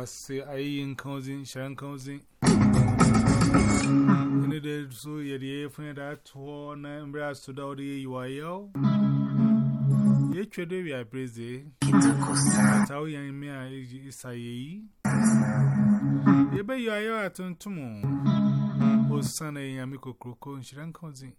was ayin kauzin, sharan kauzin. Ini da su yadda ya fi da tuwo na imbra su da wadda yi wa yau. Ya ce da ya breze, ta wuyan miya isa ya yi. Ya bai yi wa yau a tuntumu, o sana yin ya mikokoko, sharan kauzin.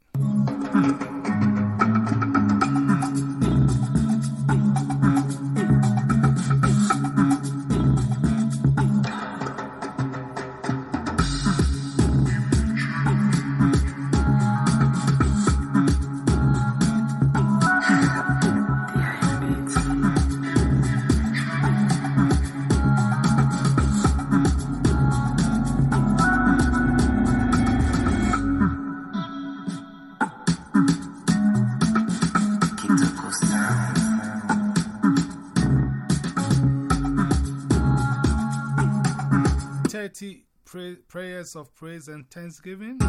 90 pray, prayers of praise and thanksgiving.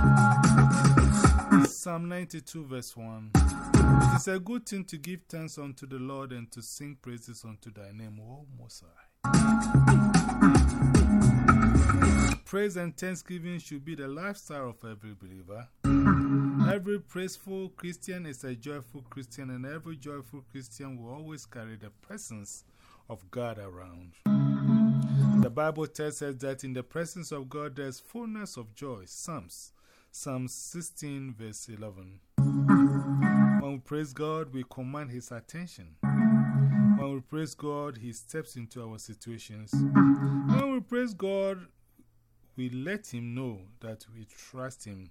Psalm 92 verse 1. It is a good thing to give thanks unto the Lord and to sing praises unto thy name, O Most High. Praise and thanksgiving should be the lifestyle of every believer. Every praiseful Christian is a joyful Christian, and every joyful Christian will always carry the presence of God around. The Bible tells us that in the presence of God there's fullness of joy. Psalms, Psalm 16, verse 11. When we praise God, we command His attention. When we praise God, He steps into our situations. When we praise God, we let Him know that we trust Him,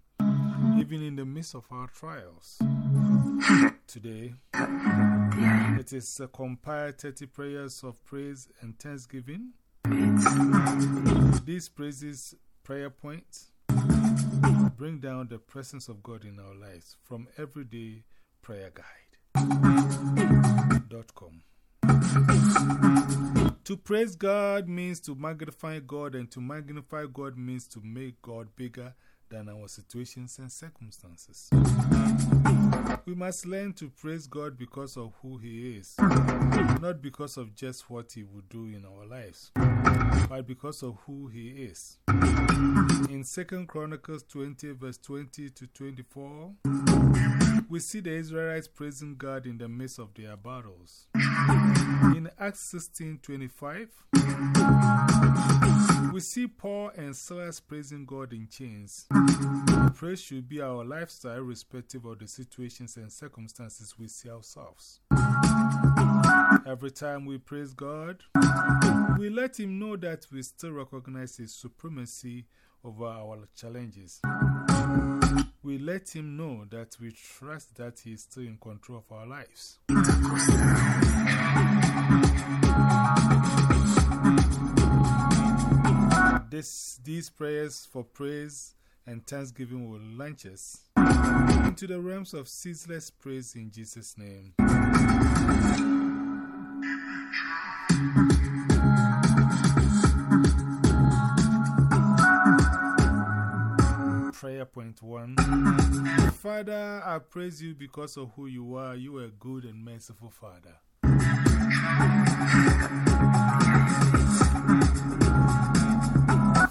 even in the midst of our trials. Today, it is a compiled 30 prayers of praise and thanksgiving. These praises, prayer points, bring down the presence of God in our lives from Everyday Prayer Guide.com. To praise God means to magnify God, and to magnify God means to make God bigger than our situations and circumstances. We must learn to praise God because of who He is, not because of just what He will do in our lives, but because of who He is. In 2 Chronicles 20, verse 20 to 24, we see the Israelites praising God in the midst of their battles. In Acts 16 25, we see Paul and Silas praising God in chains. Praise should be our lifestyle, irrespective of the situations and circumstances we see ourselves. Every time we praise God, we let Him know that we still recognize His supremacy over our challenges. We let Him know that we trust that He is still in control of our lives. This, these prayers for praise and thanksgiving will launch us into the realms of ceaseless praise in Jesus' name. Prayer point one Father, I praise you because of who you are. You are a good and merciful Father.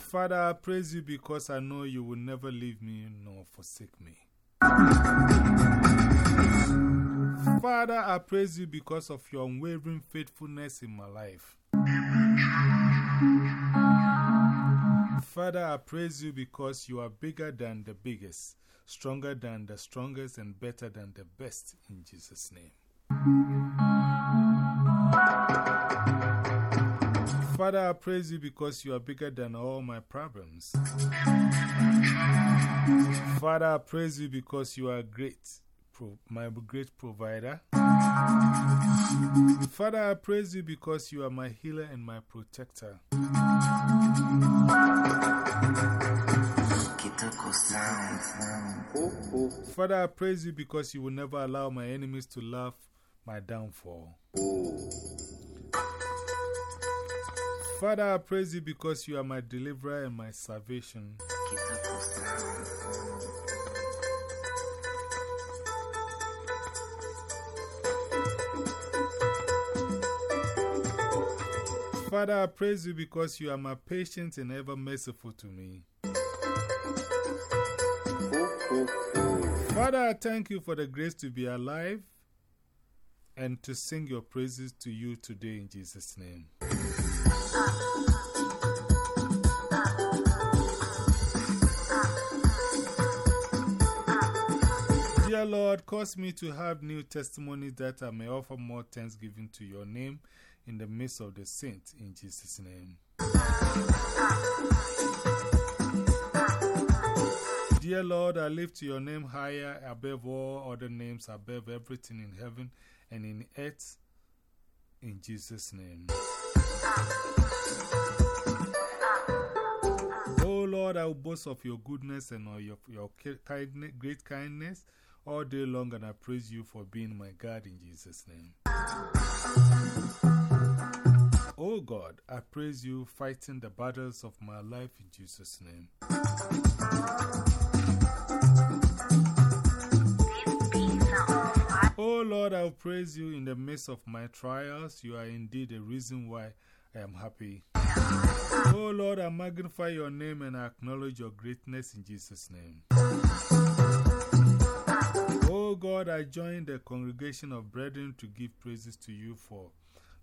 Father, I praise you because I know you will never leave me nor forsake me. Father, I praise you because of your unwavering faithfulness in my life. Father, I praise you because you are bigger than the biggest, stronger than the strongest, and better than the best in Jesus' name. Father, I praise you because you are bigger than all my problems. Father, I praise you because you are great, my great provider. Father, I praise you because you are my healer and my protector. Father, I praise you because you will never allow my enemies to laugh my downfall. Father, I praise you because you are my deliverer and my salvation. Father, I praise you because you are my patient and ever merciful to me. Father, I thank you for the grace to be alive and to sing your praises to you today in Jesus' name. Dear Lord, cause me to have new testimonies that I may offer more thanksgiving to your name in the midst of the saints in Jesus' name. Dear Lord, I lift your name higher above all other names, above everything in heaven and in earth, in Jesus' name. Oh Lord, I will boast of your goodness and of your, your kindness, great kindness all day long, and I praise you for being my God in Jesus' name. Oh God, I praise you fighting the battles of my life in Jesus' name. Oh Lord, I praise you in the midst of my trials. You are indeed the reason why I am happy. Oh Lord, I magnify your name and I acknowledge your greatness in Jesus' name. Oh God, I join the congregation of brethren to give praises to you for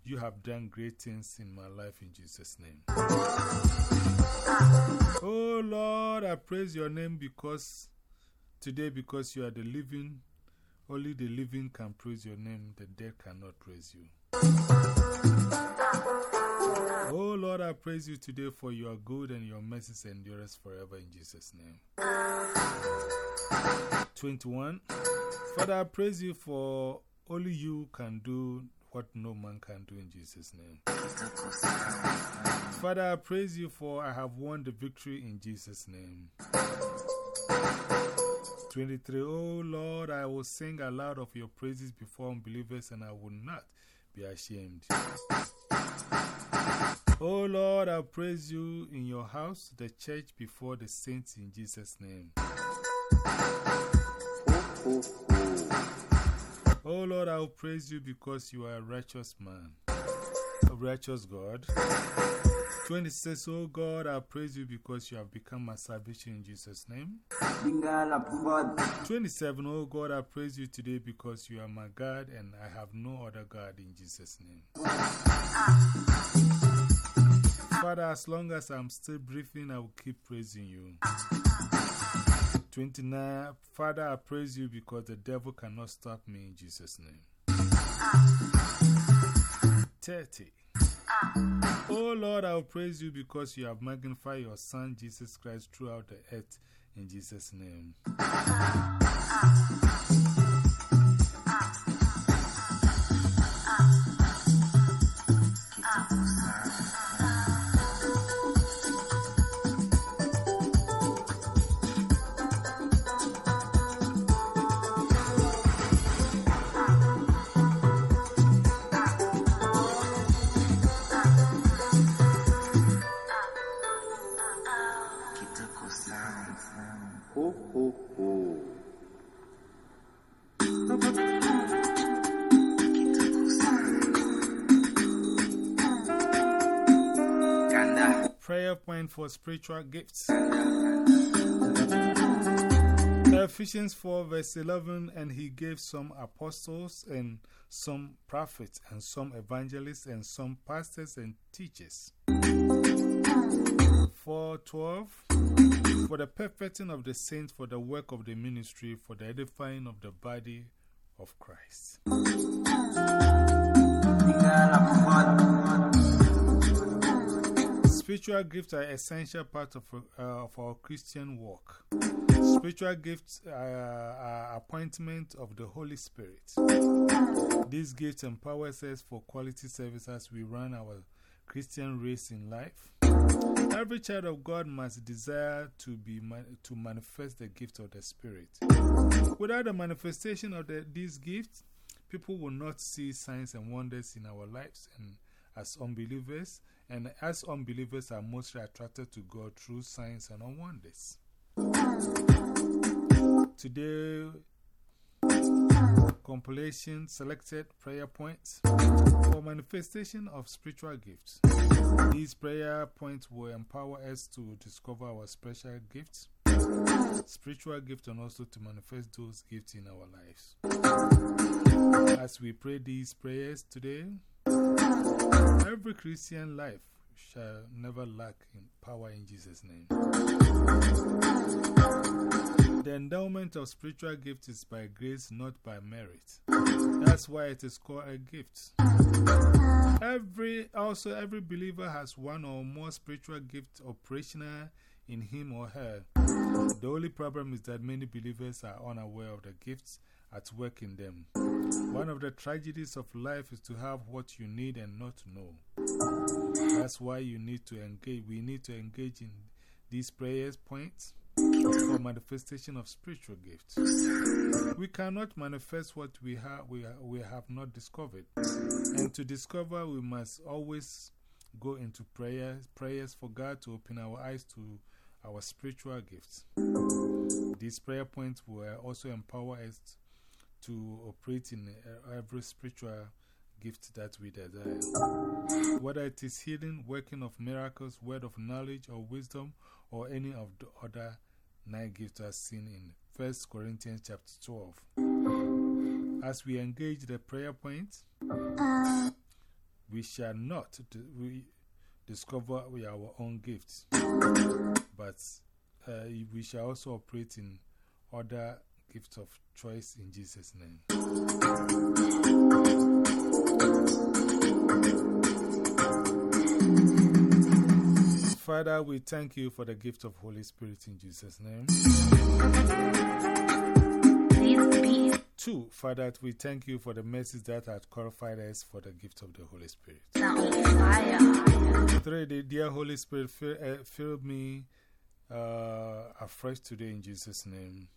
you have done great things in my life in Jesus' name. Oh Lord, I praise your name because today, because you are the living, only the living can praise your name, the dead cannot praise you. Oh Lord, I praise you today for your good and your mercies endures forever in Jesus' name. 21. Father, I praise you for only you can do what no man can do in Jesus' name. Father, I praise you for I have won the victory in Jesus' name. 23. Oh Lord, I will sing aloud of your praises before unbelievers and I will not be ashamed. Oh Lord, I praise you in your house, the church, before the saints in Jesus' name. Oh Lord, I will praise you because you are a righteous man, a righteous God. 26, oh God, I praise you because you have become my salvation in Jesus' name. 27, oh God, I praise you today because you are my God and I have no other God in Jesus' name. Father, as long as I'm still breathing, I will keep praising you. 29, Father, I praise you because the devil cannot stop me in Jesus' name. 30. Oh Lord, I will praise you because you have magnified your Son, Jesus Christ, throughout the earth in Jesus' name. point for spiritual gifts. Ephesians 4 verse 11 And he gave some apostles and some prophets and some evangelists and some pastors and teachers. 4.12 For the perfecting of the saints, for the work of the ministry, for the edifying of the body of Christ. Spiritual gifts are essential part of, uh, of our Christian walk. Spiritual gifts are, are appointment of the Holy Spirit. These gifts empower us for quality service as we run our Christian race in life. Every child of God must desire to, be to manifest the gift of the Spirit. Without the manifestation of the, these gifts, people will not see signs and wonders in our lives and as unbelievers, and as unbelievers are mostly attracted to God through signs and wonders. Today, compilation selected prayer points for manifestation of spiritual gifts. These prayer points will empower us to discover our special gifts, spiritual gifts, and also to manifest those gifts in our lives. As we pray these prayers today, every Christian life shall never lack in power in Jesus' name. The endowment of spiritual gifts is by grace, not by merit. That's why it is called a gift. Every, also, every believer has one or more spiritual gifts operational in him or her. The only problem is that many believers are unaware of the gifts at work in them. One of the tragedies of life is to have what you need and not know. That's why you need to engage. We need to engage in these prayers points for manifestation of spiritual gifts. We cannot manifest what we, ha we, ha we have not discovered. And to discover, we must always go into prayer, prayers for God to open our eyes to our spiritual gifts. These prayer points will also empower us to operate in every spiritual gift that we desire. Whether it is healing, working of miracles, word of knowledge, or wisdom, or any of the other nine gifts as seen in 1 Corinthians chapter 12. As we engage the prayer points, we shall not we discover our own gifts, but uh, we shall also operate in other gifts of choice in Jesus' name. Father, we thank you for the gift of Holy Spirit in Jesus' name. Two, Father, we thank you for the message that has qualified us for the gift of the Holy Spirit. Three, the dear Holy Spirit, fill, uh, fill me uh, afresh today in Jesus' name.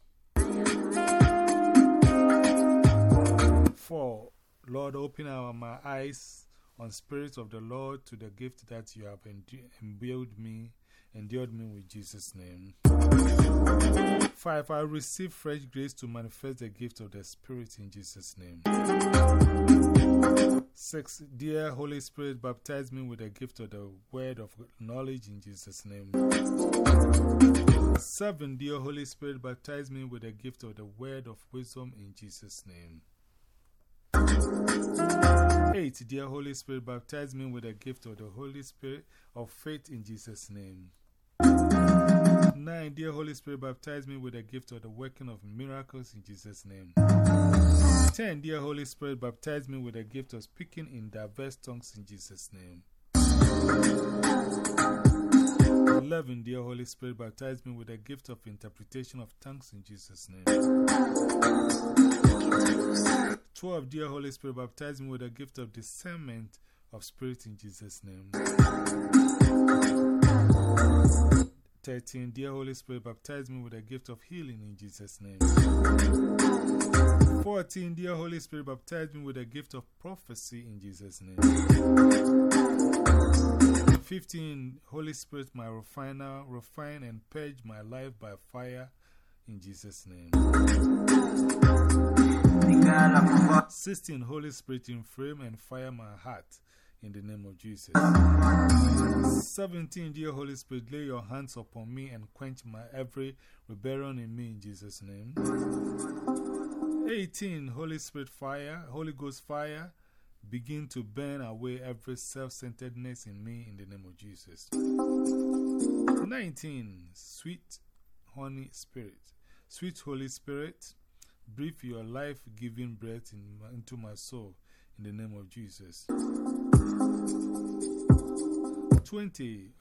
Lord, open our, my eyes on Spirit of the Lord to the gift that you have imbued me, endured me with Jesus' name. 5. I receive fresh grace to manifest the gift of the Spirit in Jesus' name. 6. Dear Holy Spirit, baptize me with the gift of the word of knowledge in Jesus' name. 7. Dear Holy Spirit, baptize me with the gift of the word of wisdom in Jesus' name. 8. Dear Holy Spirit, baptize me with the gift of the Holy Spirit of faith in Jesus' name. 9. Dear Holy Spirit, baptize me with the gift of the working of miracles in Jesus' name. 10. Dear Holy Spirit, baptize me with the gift of speaking in diverse tongues in Jesus' name. 11. Dear Holy Spirit, baptize me with the gift of interpretation of tongues in Jesus' name. 12. Dear Holy Spirit, baptize me with the gift of discernment of spirit in Jesus' name. 13. Dear Holy Spirit, baptize me with the gift of healing in Jesus' name. 14. Dear Holy Spirit, baptize me with the gift of prophecy in Jesus' name. 15. Holy Spirit, my refiner, refine and purge my life by fire in Jesus' name. 16. Holy Spirit, inflame and fire my heart in the name of Jesus. 17. Dear Holy Spirit, lay your hands upon me and quench my every rebellion in me in Jesus' name. 18. Holy Spirit fire, Holy Ghost fire, begin to burn away every self centeredness in me in the name of Jesus. 19. Sweet Honey Spirit, Sweet Holy Spirit, breathe your life giving breath in into my soul in the name of Jesus. 20.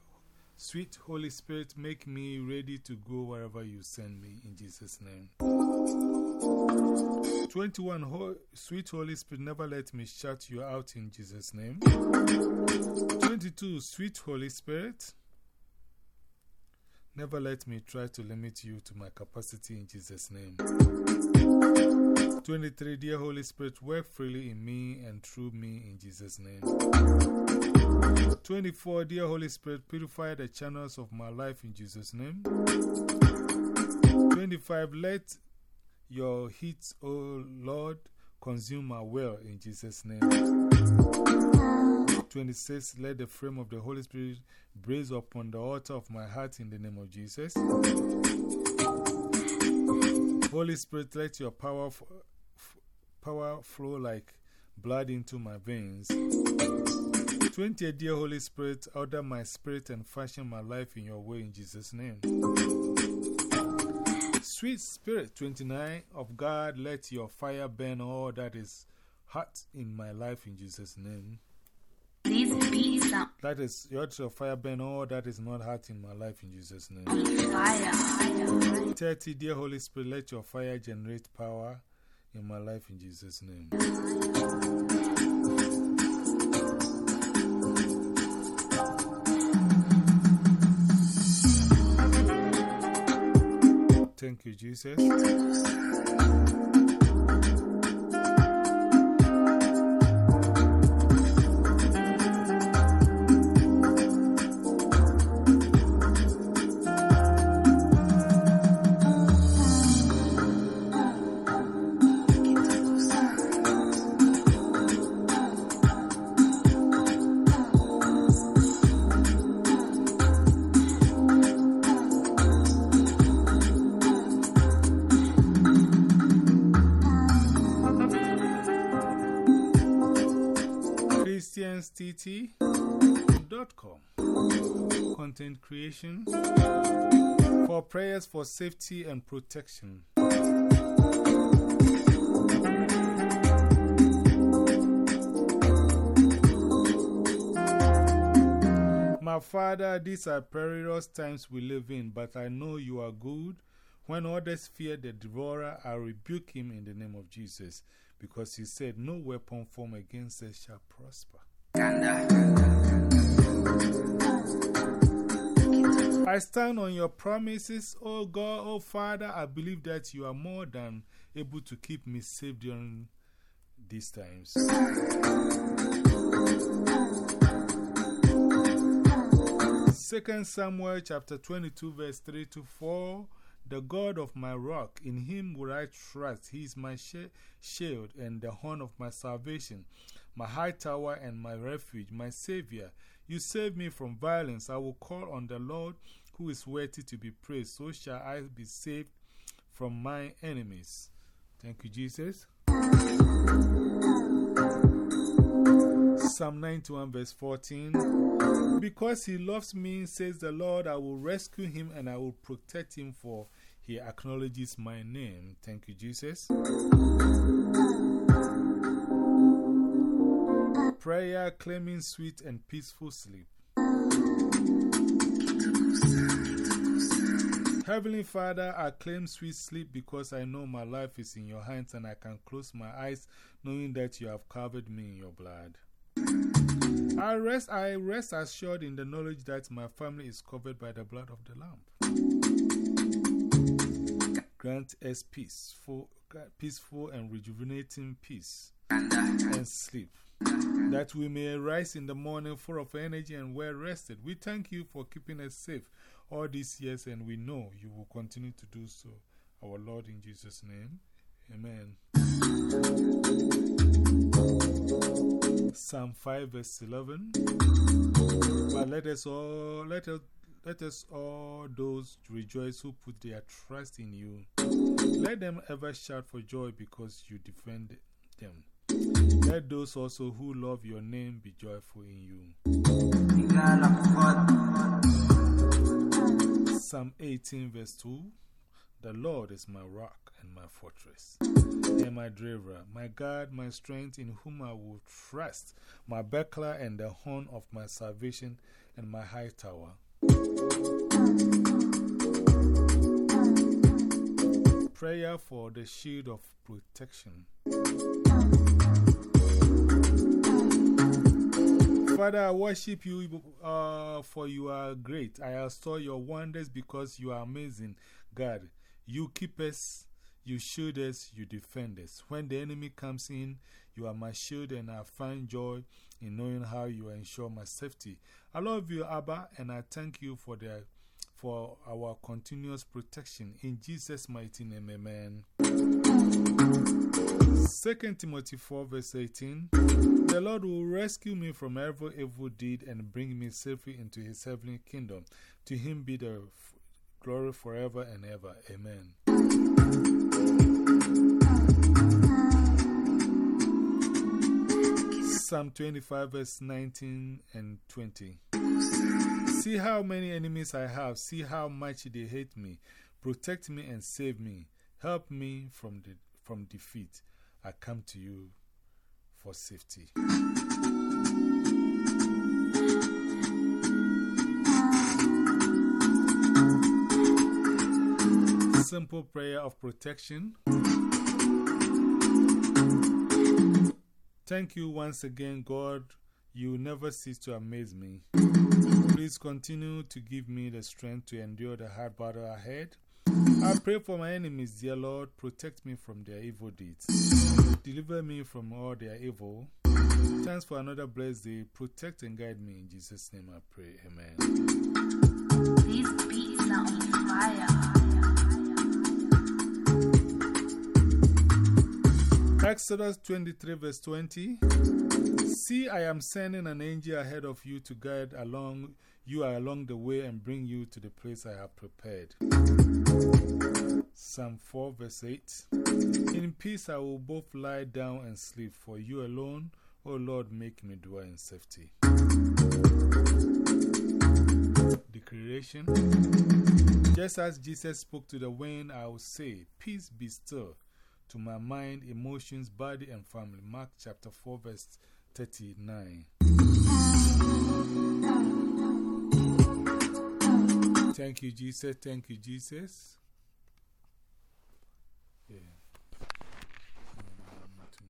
Sweet Holy Spirit, make me ready to go wherever you send me in Jesus' name. 21. Ho Sweet Holy Spirit, never let me shut you out in Jesus' name. 22. Sweet Holy Spirit, never let me try to limit you to my capacity in Jesus' name. 23, Dear Holy Spirit, work freely in me and through me in Jesus' name. 24, Dear Holy Spirit, purify the channels of my life in Jesus' name. 25, let your heat, O Lord, consume my will in Jesus' name. 26, let the frame of the Holy Spirit brace upon the altar of my heart in the name of Jesus. Holy Spirit, let your power, power flow like blood into my veins. 20, dear Holy Spirit, order my spirit and fashion my life in your way in Jesus' name. Sweet Spirit, 29, of God, let your fire burn all that is hot in my life in Jesus' name. Beats That is, let your fire burn all that is not hot in my life in Jesus' name. fire, fire. 30, dear Holy Spirit, let your fire generate power in my life in Jesus' name. Thank you, Jesus. ChristiansTT.com Content creation for prayers for safety and protection. My Father, these are perilous times we live in, but I know you are good. When others fear the devourer, I rebuke him in the name of Jesus, because he said, No weapon formed against us shall prosper. I stand on your promises, O God, O Father. I believe that you are more than able to keep me safe during these times. Second Samuel chapter 22, verse 3 to 4. The God of my rock, in him will I trust. He is my shield and the horn of my salvation, my high tower and my refuge, my Savior. You save me from violence. I will call on the Lord who is worthy to be praised. So shall I be saved from my enemies. Thank you, Jesus. Psalm 91, verse 14. Because he loves me, says the Lord, I will rescue him and I will protect him, for he acknowledges my name. Thank you, Jesus. Prayer claiming sweet and peaceful sleep. Heavenly Father, I claim sweet sleep because I know my life is in your hands and I can close my eyes knowing that you have covered me in your blood. I rest, I rest assured in the knowledge that my family is covered by the blood of the Lamb. Grant us peaceful, peaceful and rejuvenating peace and sleep, that we may arise in the morning full of energy and well rested. We thank you for keeping us safe all these years, and we know you will continue to do so. Our Lord, in Jesus' name, Amen. Psalm 5, verse 11. But let us all, let us, let us all those rejoice who put their trust in you. Let them ever shout for joy because you defend them. Let those also who love your name be joyful in you. Psalm 18, verse 2 The Lord is my rock and my fortress, and my deliverer, my God, my strength, in whom I will trust, my buckler and the horn of my salvation, and my high tower. Prayer for the shield of protection. Father, I worship you uh, for you are great. I adore your wonders because you are amazing. God, you keep us, You shield us, you defend us. When the enemy comes in, you are my shield, and I find joy in knowing how you ensure my safety. I love you, Abba, and I thank you for, the, for our continuous protection. In Jesus' mighty name, amen. 2 Timothy 4, verse 18 The Lord will rescue me from every evil deed and bring me safely into his heavenly kingdom. To him be the glory forever and ever. Amen. Psalm 25, verse 19 and 20. See how many enemies I have. See how much they hate me. Protect me and save me. Help me from, the, from defeat. I come to you for safety. Simple prayer of protection. Thank you once again, God. You never cease to amaze me. Please continue to give me the strength to endure the hard battle ahead. I pray for my enemies, dear Lord. Protect me from their evil deeds. Deliver me from all their evil. Thanks for another blessed day. Protect and guide me. In Jesus' name I pray. Amen. These beats are on fire. Exodus 23, verse 20. See, I am sending an angel ahead of you to guide along you along the way and bring you to the place I have prepared. Psalm 4, verse 8. In peace I will both lie down and sleep, for you alone, O Lord, make me dwell in safety. Declaration Just as Jesus spoke to the wind, I will say, Peace be still to my mind, emotions, body, and family. Mark chapter 4, verse 39. Thank you, Jesus. Thank you, Jesus.